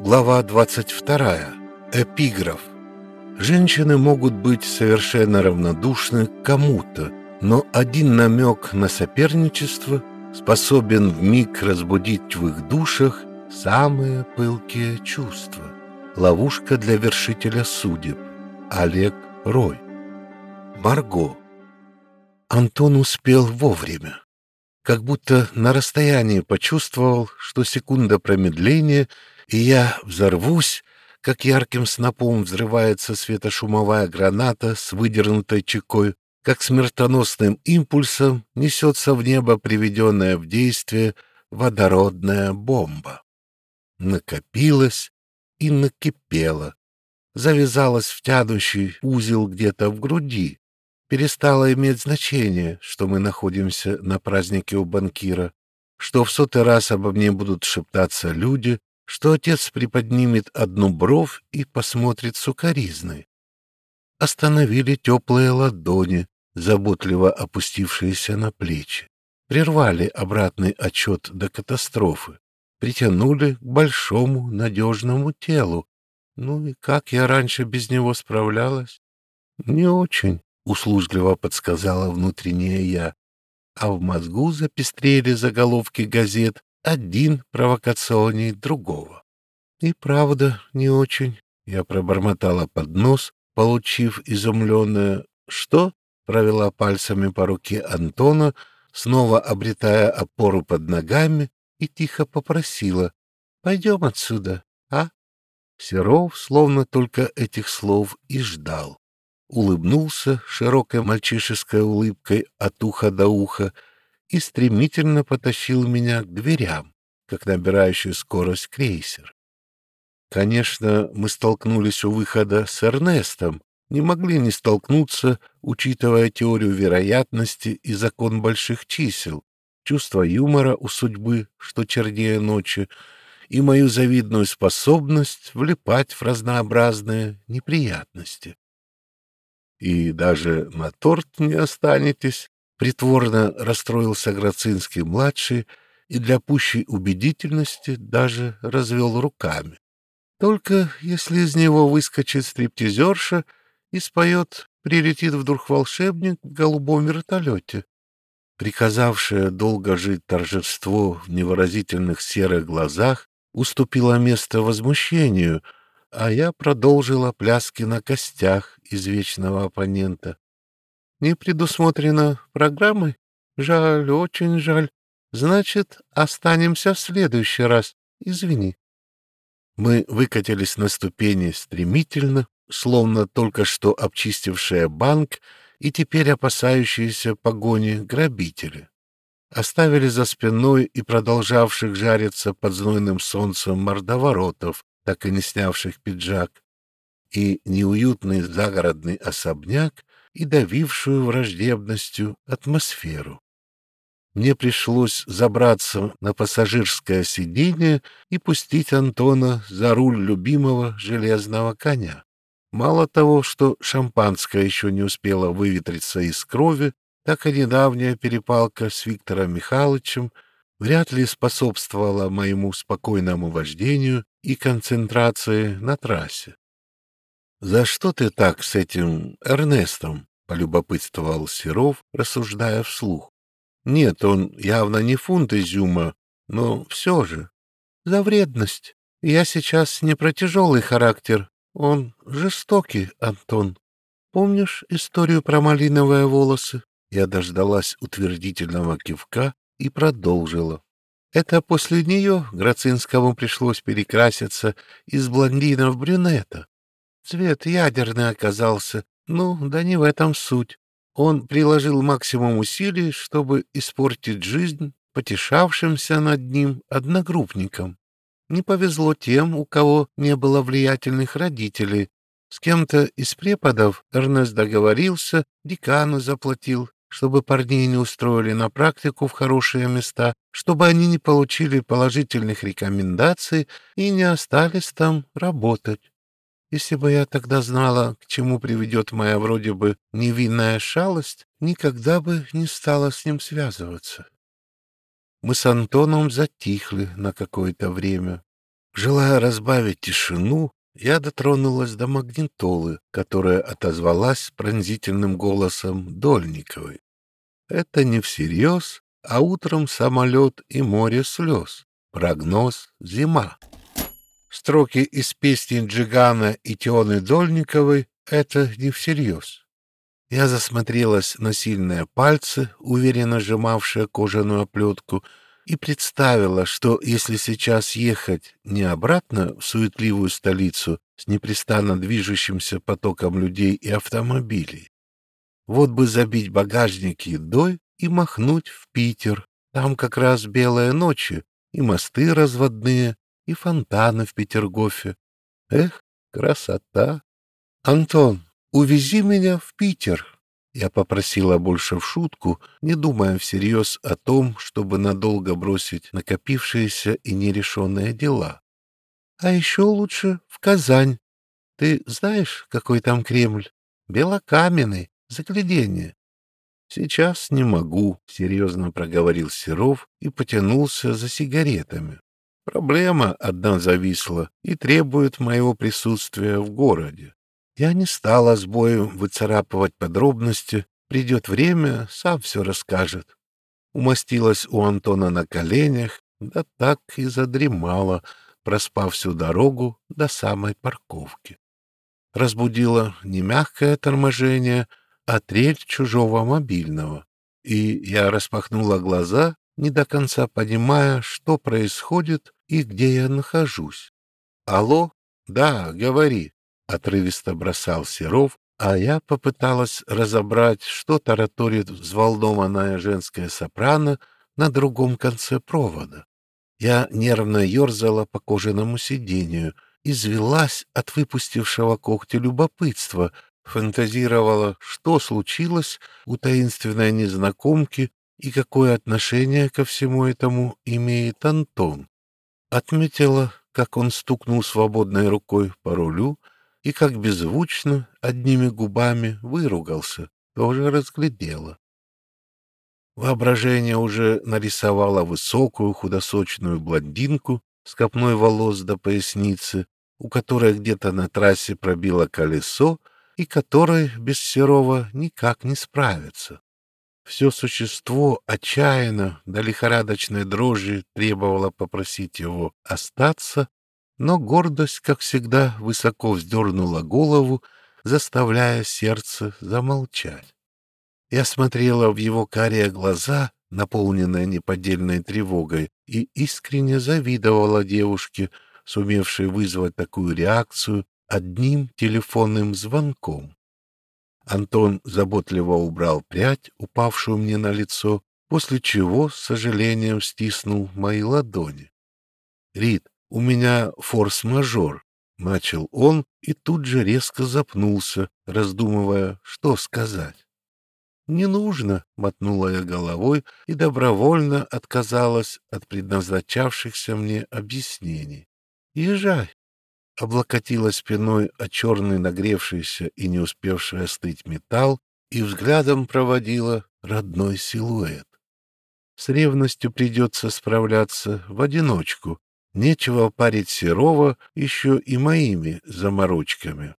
Глава 22. Эпиграф. Женщины могут быть совершенно равнодушны кому-то, но один намек на соперничество способен вмиг разбудить в их душах самые пылкие чувства. Ловушка для вершителя судеб. Олег Рой. Марго. Антон успел вовремя. Как будто на расстоянии почувствовал, что секунда промедления, и я взорвусь, как ярким снопом взрывается светошумовая граната с выдернутой чекой, как смертоносным импульсом несется в небо приведенная в действие водородная бомба. Накопилась и накипела, завязалась в тянущий узел где-то в груди, перестало иметь значение, что мы находимся на празднике у банкира, что в сотый раз обо мне будут шептаться люди, что отец приподнимет одну бровь и посмотрит сукоризной. Остановили теплые ладони, заботливо опустившиеся на плечи, прервали обратный отчет до катастрофы, притянули к большому надежному телу. Ну и как я раньше без него справлялась? Не очень, услужливо подсказала внутренняя я. А в мозгу запестрели заголовки газет, один провокационней другого. И правда, не очень. Я пробормотала под нос, получив изумленное «Что?» провела пальцами по руке Антона, снова обретая опору под ногами, и тихо попросила «Пойдем отсюда, а?» Серов словно только этих слов и ждал. Улыбнулся широкой мальчишеской улыбкой от уха до уха и стремительно потащил меня к дверям, как набирающий скорость крейсер. Конечно, мы столкнулись у выхода с Эрнестом, не могли не столкнуться, учитывая теорию вероятности и закон больших чисел, чувство юмора у судьбы, что чернее ночи, и мою завидную способность влипать в разнообразные неприятности. И даже на торт не останетесь, Притворно расстроился Грацинский-младший и для пущей убедительности даже развел руками. Только если из него выскочит стриптизерша и споет «Прилетит вдруг волшебник в голубом вертолете», приказавшее долго жить торжество в невыразительных серых глазах, уступило место возмущению, а я продолжила пляски на костях извечного оппонента. Не предусмотрено программой? Жаль, очень жаль. Значит, останемся в следующий раз. Извини. Мы выкатились на ступени стремительно, словно только что обчистившая банк и теперь опасающиеся погони грабители. Оставили за спиной и продолжавших жариться под знойным солнцем мордоворотов, так и не снявших пиджак, и неуютный загородный особняк, и давившую враждебностью атмосферу. Мне пришлось забраться на пассажирское сиденье и пустить Антона за руль любимого железного коня. Мало того, что шампанское еще не успело выветриться из крови, так и недавняя перепалка с Виктором Михайловичем вряд ли способствовала моему спокойному вождению и концентрации на трассе. «За что ты так с этим Эрнестом?» — полюбопытствовал Серов, рассуждая вслух. «Нет, он явно не фунт изюма, но все же. За вредность. Я сейчас не про тяжелый характер. Он жестокий, Антон. Помнишь историю про малиновые волосы?» Я дождалась утвердительного кивка и продолжила. Это после нее Грацинскому пришлось перекраситься из блондина в брюнета. Цвет ядерный оказался, ну, да не в этом суть. Он приложил максимум усилий, чтобы испортить жизнь потешавшимся над ним одногруппникам. Не повезло тем, у кого не было влиятельных родителей. С кем-то из преподов Эрнест договорился, декану заплатил, чтобы парней не устроили на практику в хорошие места, чтобы они не получили положительных рекомендаций и не остались там работать. Если бы я тогда знала, к чему приведет моя вроде бы невинная шалость, никогда бы не стала с ним связываться. Мы с Антоном затихли на какое-то время. Желая разбавить тишину, я дотронулась до магнитолы, которая отозвалась пронзительным голосом Дольниковой. Это не всерьез, а утром самолет и море слез. Прогноз — зима. Строки из песни Джигана и Теоны Дольниковой — это не всерьез. Я засмотрелась на сильные пальцы, уверенно сжимавшие кожаную оплетку, и представила, что если сейчас ехать не обратно в суетливую столицу с непрестанно движущимся потоком людей и автомобилей, вот бы забить багажник едой и махнуть в Питер. Там как раз белые ночи, и мосты разводные, и фонтаны в Петергофе. Эх, красота! Антон, увези меня в Питер. Я попросила больше в шутку, не думая всерьез о том, чтобы надолго бросить накопившиеся и нерешенные дела. А еще лучше в Казань. Ты знаешь, какой там Кремль? Белокаменный, загляденье. Сейчас не могу, серьезно проговорил Серов и потянулся за сигаретами. Проблема одна зависла и требует моего присутствия в городе. Я не стала с боем выцарапывать подробности. Придет время, сам все расскажет. Умостилась у Антона на коленях, да так и задремала, проспав всю дорогу до самой парковки. Разбудило не мягкое торможение, а трель чужого мобильного. И я распахнула глаза, не до конца понимая, что происходит и где я нахожусь. «Алло? Да, говори», — отрывисто бросал Серов, а я попыталась разобрать, что тараторит взволнованная женская сопрано на другом конце провода. Я нервно ерзала по кожаному сиденью, извелась от выпустившего когти любопытства, фантазировала, что случилось у таинственной незнакомки и какое отношение ко всему этому имеет Антон. Отметила, как он стукнул свободной рукой по рулю, и как беззвучно, одними губами выругался, тоже разглядела. Воображение уже нарисовало высокую худосочную блондинку с копной волос до поясницы, у которой где-то на трассе пробило колесо и которой без Серова никак не справится. Все существо отчаянно до лихорадочной дрожи требовало попросить его остаться, но гордость, как всегда, высоко вздернула голову, заставляя сердце замолчать. Я смотрела в его карие глаза, наполненные неподдельной тревогой, и искренне завидовала девушке, сумевшей вызвать такую реакцию одним телефонным звонком. Антон заботливо убрал прядь, упавшую мне на лицо, после чего с сожалением стиснул мои ладони. — Рит, у меня форс-мажор, — начал он и тут же резко запнулся, раздумывая, что сказать. «Не нужно», — мотнула я головой и добровольно отказалась от предназначавшихся мне объяснений. «Езжай». Облокотила спиной о черный нагревшийся и не успевший остыть металл и взглядом проводила родной силуэт. С ревностью придется справляться в одиночку, Нечего парить Серова еще и моими заморочками.